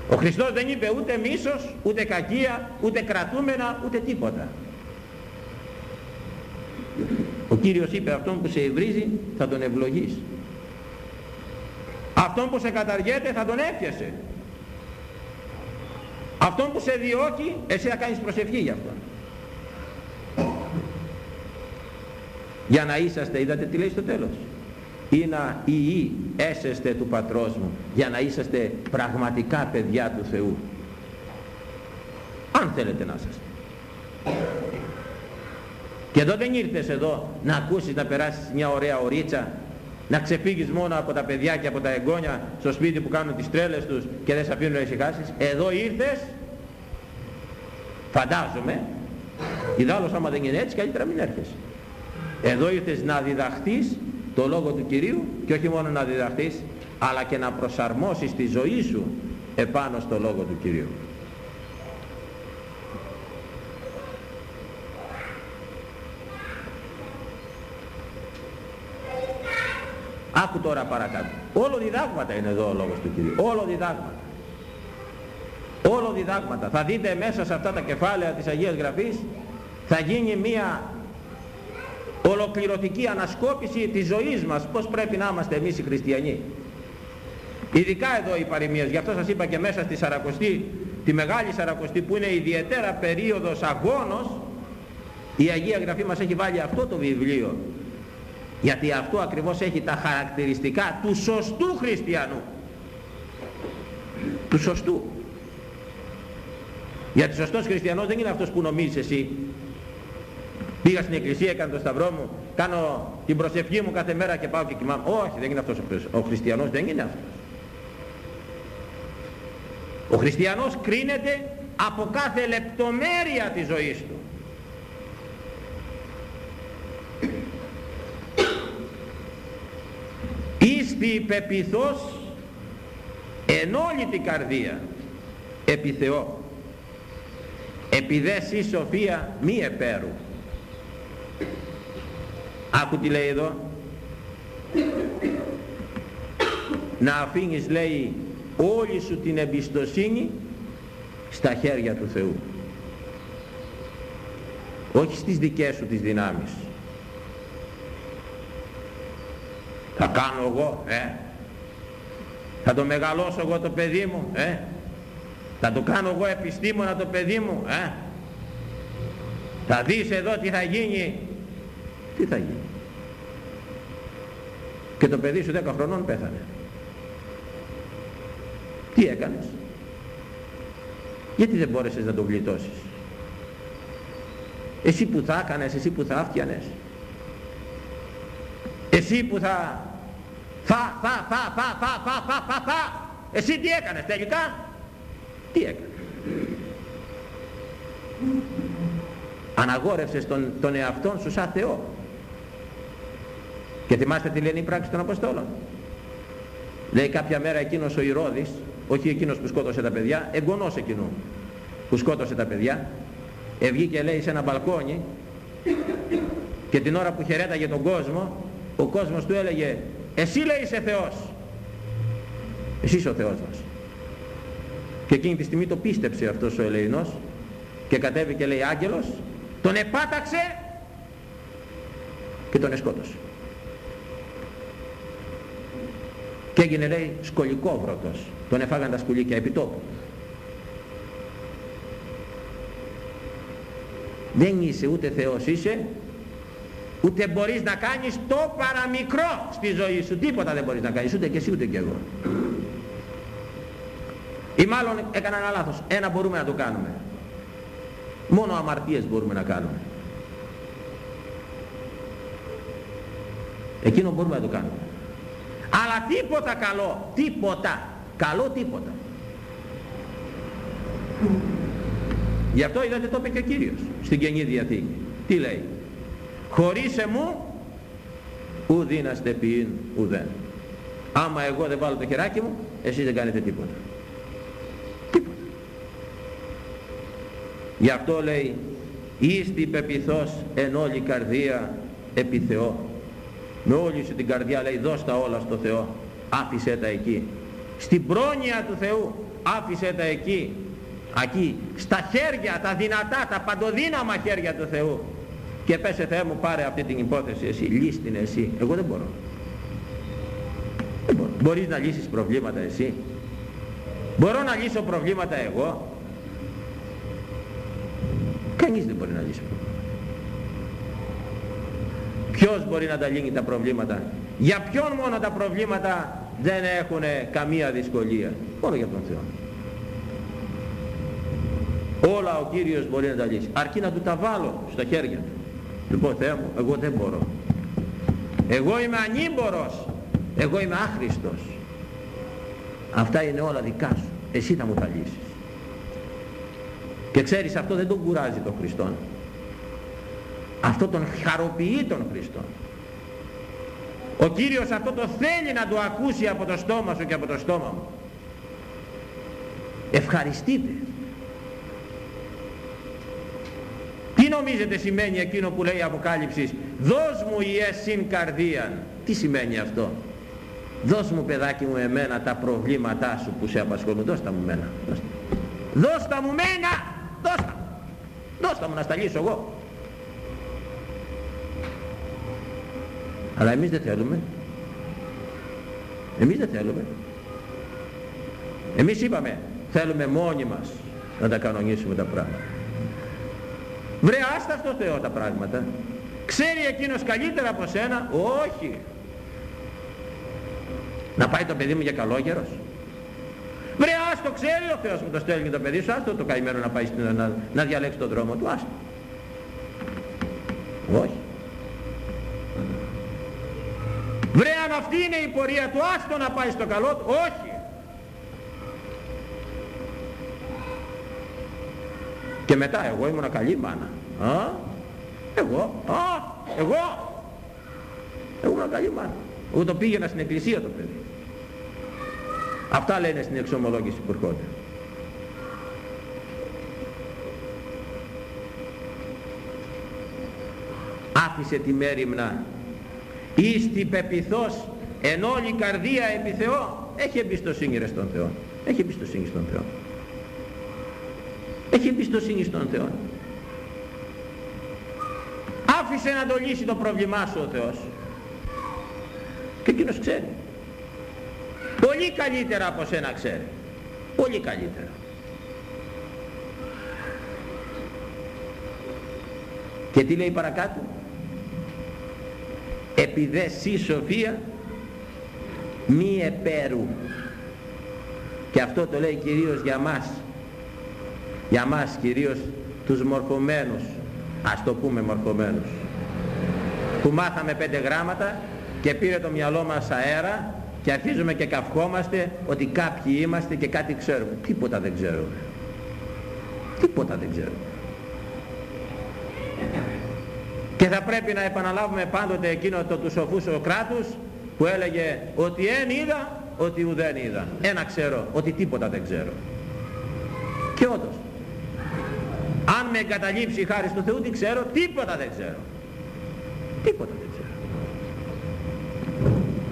Ο Χριστός δεν είπε ούτε μίσος, ούτε κακία, ούτε κρατούμενα, ούτε τίποτα. Ο Κύριος είπε αυτόν που σε ευρίζει θα τον ευλογείς. Αυτόν που σε καταργέται θα τον έφτιασε. Αυτόν που σε διώκει εσύ θα κάνεις προσευχή για αυτόν. Για να είσαστε, είδατε τι λέει στο τέλος ή να ή έσεστε του πατρός μου για να είσαστε πραγματικά παιδιά του Θεού αν θέλετε να είστε και εδώ δεν ήρθες εδώ να ακούσεις να περάσεις μια ωραία ωρίτσα να ξεφύγεις μόνο από τα παιδιά και από τα εγγόνια στο σπίτι που κάνουν τις τρέλες τους και δεν σε αφήνουν να ησυχάσεις. Εδώ ήρθες. Φαντάζομαι. Ιδάλλως άμα δεν είναι έτσι καλύτερα μην έρθεις. Εδώ ήρθες να διδαχθείς το Λόγο του Κυρίου και όχι μόνο να διδαχθείς αλλά και να προσαρμόσεις τη ζωή σου επάνω στο Λόγο του Κυρίου. Άκου τώρα παρακάτω. Όλο διδάγματα είναι εδώ ο Λόγος του Κυρίου. Όλο διδάγματα. Όλο διδάγματα. Θα δείτε μέσα σε αυτά τα κεφάλαια της Αγίας Γραφής θα γίνει μία ολοκληρωτική ανασκόπηση της ζωής μας πως πρέπει να είμαστε εμείς οι χριστιανοί ειδικά εδώ οι παροιμίες γι' αυτό σας είπα και μέσα στη Σαρακοστή τη Μεγάλη Σαρακοστή που είναι ιδιαίτερα περίοδος αγώνος η Αγία Γραφή μας έχει βάλει αυτό το βιβλίο γιατί αυτό ακριβώς έχει τα χαρακτηριστικά του σωστού χριστιανού του σωστού γιατί σωστός χριστιανός δεν είναι αυτός που νομίζεις εσύ Πήγα στην εκκλησία, έκανα το σταυρό μου, κάνω την προσευχή μου κάθε μέρα και πάω και κοιμάμαι. Όχι, δεν είναι αυτός ο, ο χριστιανός, δεν είναι αυτός. Ο χριστιανός κρίνεται από κάθε λεπτομέρεια της ζωής του. Ίστη πεπιθός εν όλη την καρδία επί Θεό. Επιδέσει σοφία μη επέρου Άκου τι λέει εδώ. Να αφήνεις λέει όλη σου την εμπιστοσύνη στα χέρια του Θεού. Όχι στις δικές σου τις δυνάμεις. Θα κάνω εγώ, ε. Θα το μεγαλώσω εγώ το παιδί μου, ε. Θα το κάνω εγώ επιστήμονα το παιδί μου, ε. Θα δεις εδώ τι θα γίνει τι θα γίνει. Και το παιδί σου 10 χρονών πέθανε. Τι έκανες; Γιατί δεν μπόρεσες να το γλιτώσεις; Εσύ που θα έκανες, εσύ που θα άφτιανες. Εσύ που θα... Θα, θα, θα, θα, θα, θα, θα, θα, θα. Εσύ τι έκανες τελικά; Τι έκανες; Αναγόρευσες τον, τον εαυτόν σου σαν Θεό και θυμάστε τι λένε οι πράξεις των Αποστόλων λέει κάποια μέρα εκείνος ο Ηρώδης όχι εκείνος που σκότωσε τα παιδιά εγγονός εκείνου που σκότωσε τα παιδιά ευγήκε λέει σε ένα μπαλκόνι και την ώρα που χαιρέταγε τον κόσμο ο κόσμος του έλεγε εσύ λέει είσαι Θεός. Εσύ είσαι ο Θεός μας. Και εκείνη τη στιγμή το πίστεψε αυτός ο ελεηνός και κατέβηκε λέει άγγελος τον επάταξε και τον εσκότωσε και έγινε λέει σκολικόβρωτος τον εφάγαν τα σκουλίκια επί τόπου. Δεν είσαι ούτε Θεός είσαι ούτε μπορείς να κάνεις το παραμικρό στη ζωή σου. Τίποτα δεν μπορείς να κάνεις ούτε και εσύ ούτε και εγώ. Ή μάλλον έκανα ένα λάθος. Ένα μπορούμε να το κάνουμε. Μόνο αμαρτίες μπορούμε να κάνουμε. Εκείνο μπορούμε να το κάνουμε. Αλλά τίποτα καλό τίποτα. Καλό τίποτα. Γι' αυτό είδατε το είπε και ο Κύριος στην Καινή Διαθήκη. Τι λέει; Χωρίσε μου ου δίναστε ποιήν ουδέν. Άμα εγώ δεν βάλω το χεράκι μου εσείς δεν κάνετε τίποτα. Τίποτα. Γι' αυτό λέει ίστη πεπιθός εν όλη καρδία επί Θεό με όλη σου την καρδιά λέει δώσ' τα όλα στο Θεό άφησέ τα εκεί. Στην πρόνοια του Θεού άφησέ τα εκεί. Εκεί στα χέρια τα δυνατά τα παντοδύναμα χέρια του Θεού και πέσε Θεέ μου πάρε αυτή την υπόθεση εσύ λύσει την εσύ εγώ δεν μπορώ δεν μπορώ μπορείς να λύσεις προβλήματα εσύ μπορώ να λύσω προβλήματα εγώ κανείς δεν μπορεί να λύσει προβλήματα Ποιος μπορεί να τα λύνει τα προβλήματα; Για ποιον μόνο τα προβλήματα δεν έχουν καμία δυσκολία; Μόνο για τον Θεό. Όλα ο Κύριος μπορεί να τα λύσει. Αρκεί να του τα βάλω στα χέρια του. Λοιπόν Θεέ μου, εγώ δεν μπορώ. Εγώ είμαι ανήμπορος. Εγώ είμαι άχρηστος. Αυτά είναι όλα δικά σου. Εσύ θα μου τα λύσεις. Και ξέρεις αυτό δεν τον κουράζει τον Χριστόν αυτό τον χαροποιεί τον Χριστό ο Κύριος αυτό το θέλει να το ακούσει από το στόμα σου και από το στόμα μου ευχαριστείτε τι νομίζετε σημαίνει εκείνο που λέει η Αποκάλυψης δώσ' μου η εσύν καρδίαν τι σημαίνει αυτό; Δώσ' μου παιδάκι μου εμένα τα προβλήματά σου που σε απασχολούν δώσ' τα μου μένα δώσ' τα μου μένα δώσ' τα δώσ' τα μου να στα λύσω εγώ Αλλά εμείς δεν θέλουμε. Εμείς δεν θέλουμε. Εμείς είπαμε, θέλουμε μόνοι μας να τα κανονίσουμε τα πράγματα. Βρε άστα στο Θεό τα πράγματα. Ξέρει εκείνος καλύτερα από σένα; Όχι. Να πάει το παιδί μου για καλόγερος. Βρε άστο ξέρει ο Θεός μου το στέλνει το παιδί σου. Άστο το καημένο να πάει στην, να, να διαλέξει τον δρόμο του. Άστο. Όχι. Βρε αν αυτή είναι η πορεία του, άστο να πάει στο καλό του. Όχι. Και μετά εγώ ήμουν καλή μάνα. Α, εγώ, α, εγώ; Εγώ ήμουν καλή μάνα. Εγώ το πήγαινα στην εκκλησία το παιδί. Αυτά λένε στην εξομολόγηση που ερχόταν. Άφησε τη μέρημνα Ίστη πεπιθός εν όλη καρδία επί Θεό έχει εμπιστοσύνη ρε στον Θεό έχει εμπιστοσύνη στον Θεό έχει εμπιστοσύνη στον Θεό. Άφησε να το λύσει το πρόβλημά σου ο Θεός. Και εκείνος ξέρει. Πολύ καλύτερα από σένα ξέρει. Πολύ καλύτερα. Και τι λέει παρακάτω; Επιδεσί σοφία μη επέρου. Και αυτό το λέει κυρίως για μας για μας κυρίως τους μορφωμένους ας το πούμε μορφωμένους που μάθαμε πέντε γράμματα και πήρε το μυαλό μας αέρα και αρχίζουμε και καυχόμαστε ότι κάποιοι είμαστε και κάτι ξέρουμε τίποτα δεν ξέρουμε τίποτα δεν ξέρουμε και θα πρέπει να επαναλάβουμε πάντοτε εκείνο το τους σοφού κράτους που έλεγε ότι εν είδα ότι ουδέν είδα. Ένα ξέρω, ότι τίποτα δεν ξέρω. Και όντως, αν με εγκαταλείψει η χάρη του Θεού, τι ξέρω, τίποτα δεν ξέρω. Τίποτα δεν ξέρω.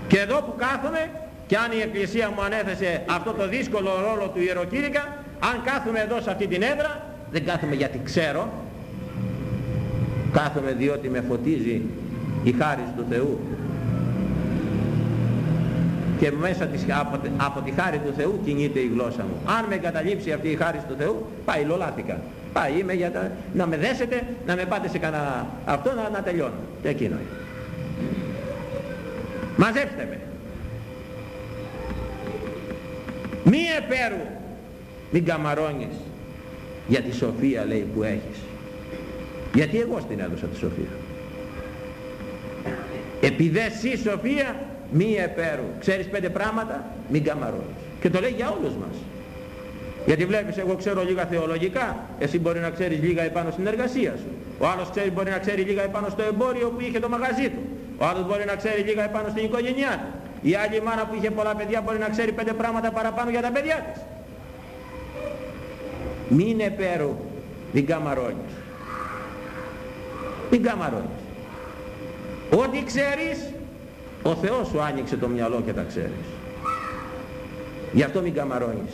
Και εδώ που κάθομαι, και αν η Εκκλησία μου ανέθεσε αυτό το δύσκολο ρόλο του ιεροκήρυκα, αν κάθομαι εδώ σε αυτή την έδρα, δεν κάθομαι γιατί ξέρω, κάθομαι διότι με φωτίζει η χάρη του Θεού και μέσα της, από, από τη χάρη του Θεού κινείται η γλώσσα μου. Αν με εγκαταλείψει αυτή η χάρη του Θεού, πάει λολάθηκα. Πάει είμαι για τα, να με δέσετε, να με πάτε σε κανένα αυτό να, να τελειώνω. Και εκείνο είναι. Μαζέψτε με. Μη επέρου, μην καμαρώνεις για τη σοφία λέει που έχεις. Γιατί εγώ στην έδωσα τη σοφία. Επειδή εσύ σοφία μη επέρου. Ξέρεις πέντε πράγματα, μην καμαρώνεις. Και το λέει για όλους μας. Γιατί βλέπεις εγώ ξέρω λίγα θεολογικά, εσύ μπορεί να ξέρεις λίγα επάνω στην εργασία σου. Ο άλλος ξέρει, μπορεί να ξέρει λίγα επάνω στο εμπόριο που είχε το μαγαζί του. Ο άλλος μπορεί να ξέρει λίγα επάνω στην οικογένειά του. Η άλλη μάνα που είχε πολλά παιδιά μπορεί να ξέρει πέντε πράγματα παραπάνω για τα παιδιά της. Μην επέρου, μην καμαρώνεις. Μην καμαρώνεις. Ό,τι ξέρεις, ο Θεός σου άνοιξε το μυαλό και τα ξέρεις. Γι' αυτό μην καμαρώνεις.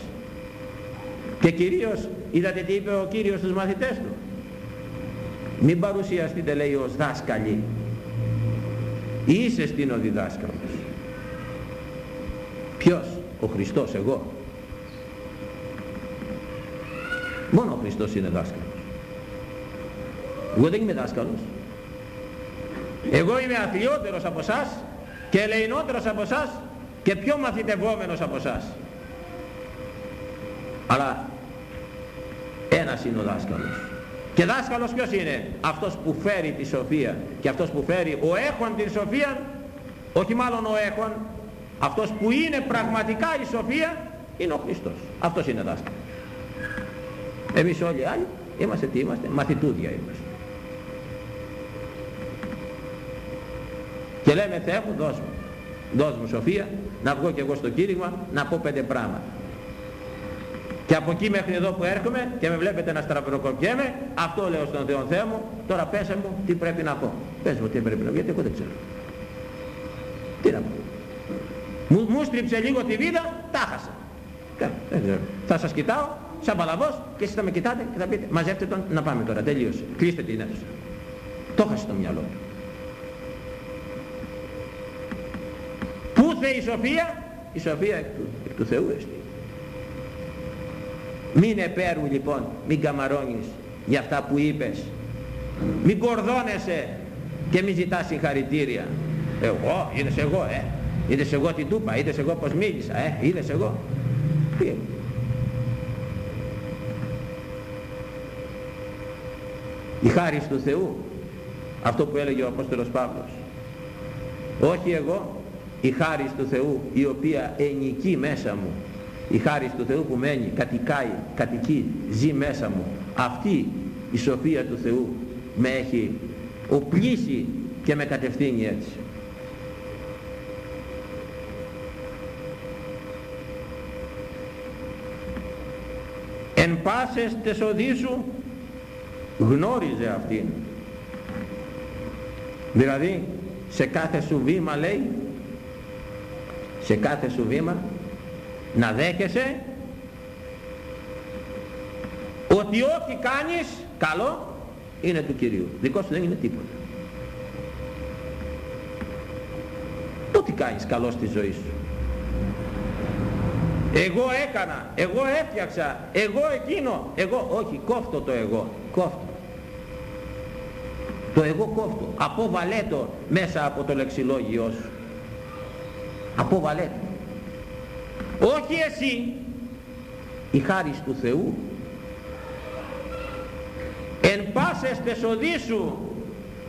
Και κυρίως, είδατε τι είπε ο Κύριος στους μαθητές του. Μην παρουσιαστείτε λέει ως δάσκαλοι. Είσαι στην ο διδάσκαλος. Ποιος, ο Χριστός, εγώ. Μόνο ο Χριστός είναι δάσκαλος. Εγώ δεν είμαι δάσκαλος. Εγώ είμαι αθλιότερος από εσάς και ελεηνότερος από εσάς και πιο μαθητευόμενος από εσάς. Αλλά ένας είναι ο δάσκαλος. Και δάσκαλος ποιος είναι; Αυτός που φέρει τη σοφία και αυτός που φέρει ο έχων την σοφία, όχι μάλλον ο έχων, αυτός που είναι πραγματικά η σοφία είναι ο Χριστός. Αυτός είναι δάσκαλος. Εμείς όλοι οι άλλοι είμαστε τι είμαστε, μαθητούδια είμαστε. Και λέμε Θεέ μου δώσ' μου, δώσ' μου σοφία, να βγω και εγώ στο κήρυγμα, να πω πέντε πράγματα. Και από εκεί μέχρι εδώ που έρχομαι και με βλέπετε να στραβροκοπιέμαι, αυτό λέω στον Θεό Θεέ μου, τώρα πέσε μου τι πρέπει να πω. Πες μου τι πρέπει να πω, γιατί εγώ δεν ξέρω. Τι να πω. Μου, μου στρίψε λίγο τη βίδα, τα χάσα. Θα σας κοιτάω, σαν παλαβός και εσείς θα με κοιτάτε και θα πείτε μαζεύτε τον να πάμε τώρα, τελείωσε. Κλείστε την αίθουσα. Το χάσε στο μυαλό του. Πού θε η σοφία, η σοφία εκ του, εκ του Θεού εστί. Μην επέρου λοιπόν, μην καμαρώνεις για αυτά που είπες. Μην κορδώνεσαι και μην ζητάς συγχαρητήρια. Εγώ, είδες εγώ, ε. Είδες εγώ τι του είπα, είδες εγώ πως μίλησα, ε. Είδες εγώ. Τι η χάρις του Θεού αυτό που έλεγε ο Απόστολος Παύλος όχι εγώ η χάρις του Θεού η οποία ενοικεί μέσα μου η χάρις του Θεού που μένει, κατοικάει, κατοικεί, ζει μέσα μου. Αυτή η σοφία του Θεού με έχει οπλίσει και με κατευθύνει έτσι. Εν πάσες τες σου γνώριζε αυτήν. Δηλαδή σε κάθε σου βήμα λέει σε κάθε σου βήμα να δέχεσαι ότι ό,τι κάνεις καλό είναι του Κυρίου δικός σου δεν είναι τίποτα ό,τι κάνεις καλό στη ζωή σου εγώ έκανα, εγώ έφτιαξα, εγώ εκείνο, εγώ, όχι, κόφτω το εγώ, κόφτω. Το εγώ κόφτω, απόβαλέ το μέσα από το λεξιλόγιό σου. Απόβαλέ το. Όχι εσύ, η χάρις του Θεού. Εν πάσες σου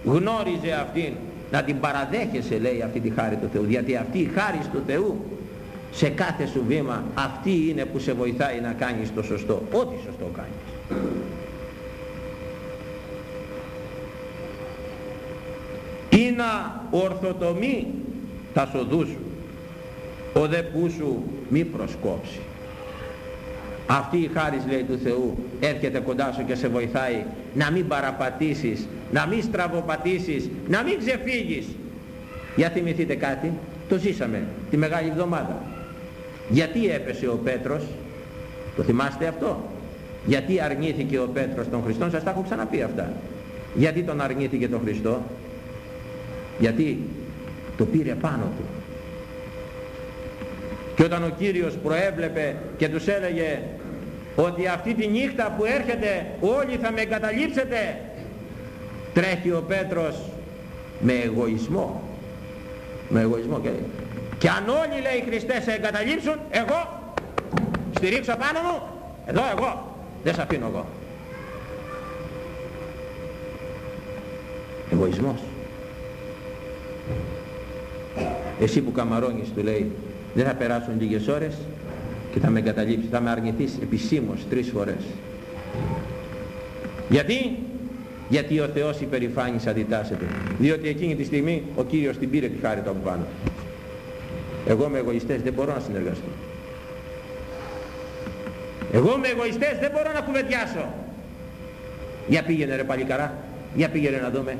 γνώριζε αυτήν, να την παραδέχεσαι λέει αυτή τη χάρη του Θεού, γιατί αυτή η χάρις του Θεού σε κάθε σου βήμα αυτή είναι που σε βοηθάει να κάνεις το σωστό. Ό,τι σωστό κάνεις. Ή να ορθοτομεί τα σοδού σου ο δε που σου μη προσκόψει αυτή η χάρις λέει του Θεού έρχεται κοντά σου και σε βοηθάει να μην παραπατήσεις, να μην στραβοπατήσεις, να μην ξεφύγεις. Για θυμηθείτε κάτι, το ζήσαμε τη Μεγάλη Εβδομάδα. Γιατί έπεσε ο Πέτρος, το θυμάστε αυτό; Γιατί αρνήθηκε ο Πέτρος τον Χριστό, σας τα έχω ξαναπεί αυτά. Γιατί τον αρνήθηκε τον Χριστό, γιατί το πήρε πάνω του. Και όταν ο Κύριος προέβλεπε και τους έλεγε ότι αυτή τη νύχτα που έρχεται όλοι θα με εγκαταλείψετε τρέχει ο Πέτρος με εγωισμό. Με εγωισμό και λέει και αν όλοι λέει οι Χριστές σε εγκαταλείψουν εγώ στηρίξω πάνω μου εδώ εγώ δεν σε αφήνω εγώ εγωισμός. Εσύ που καμαρώνεις του λέει δεν θα περάσουν λίγες ώρες και θα με εγκαταλείψεις, θα με αρνηθείς επισήμως τρεις φορές. Γιατί; Γιατί ο Θεός υπερηφάνης αντιτάσσεται. Διότι εκείνη τη στιγμή ο Κύριος την πήρε τη χάρη του από πάνω. Εγώ με εγωιστές δεν μπορώ να συνεργαστώ. Εγώ με εγωιστές δεν μπορώ να κουβεντιάσω. Για πήγαινε ρε παλικαρά, για πήγαινε να δούμε.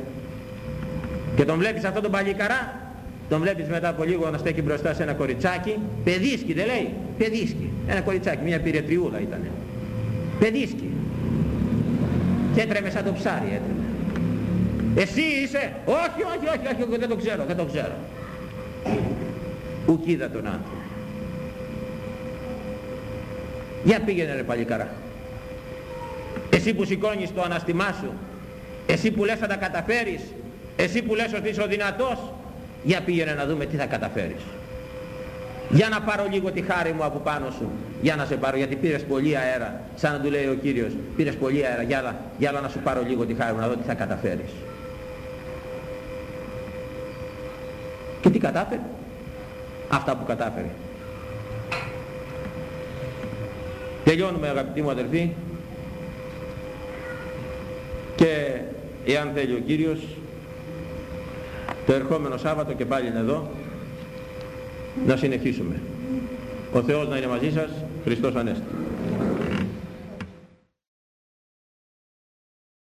Και τον βλέπεις αυτόν τον παλικαρά; Τον βλέπεις μετά από λίγο να στέκει μπροστά σε ένα κοριτσάκι, παιδίσκι δεν λέει, παιδίσκι, ένα κοριτσάκι, μια πυρετριούλα ήτανε. Παιδίσκι. Και έτρεμε σαν το ψάρι έτρεμε. Εσύ είσαι, όχι, όχι, όχι, όχι, δεν το ξέρω, δεν το ξέρω. Ουκ είδα τον άνθρωπο. Για πήγαινε ρε παλικαρά. Εσύ που σηκώνεις το αναστημά σου, εσύ που λες θα τα καταφέρεις, εσύ που λες ότι είσαι ο δυνατός, για πήγαινε να δούμε τι θα καταφέρεις. Για να πάρω λίγο τη χάρη μου από πάνω σου. Για να σε πάρω γιατί πήρες πολύ αέρα. Σαν να του λέει ο Κύριος πήρες πολύ αέρα. Για, για να σου πάρω λίγο τη χάρη μου να δω τι θα καταφέρεις. Και τι κατάφερε; Αυτά που κατάφερε. Τελειώνουμε αγαπητοί μου αδερφοί. Και εάν θέλει ο Κύριος το ερχόμενο Σάββατο και πάλι είναι εδώ να συνεχίσουμε. Ο Θεός να είναι μαζί σας, Χριστός Ανέστη.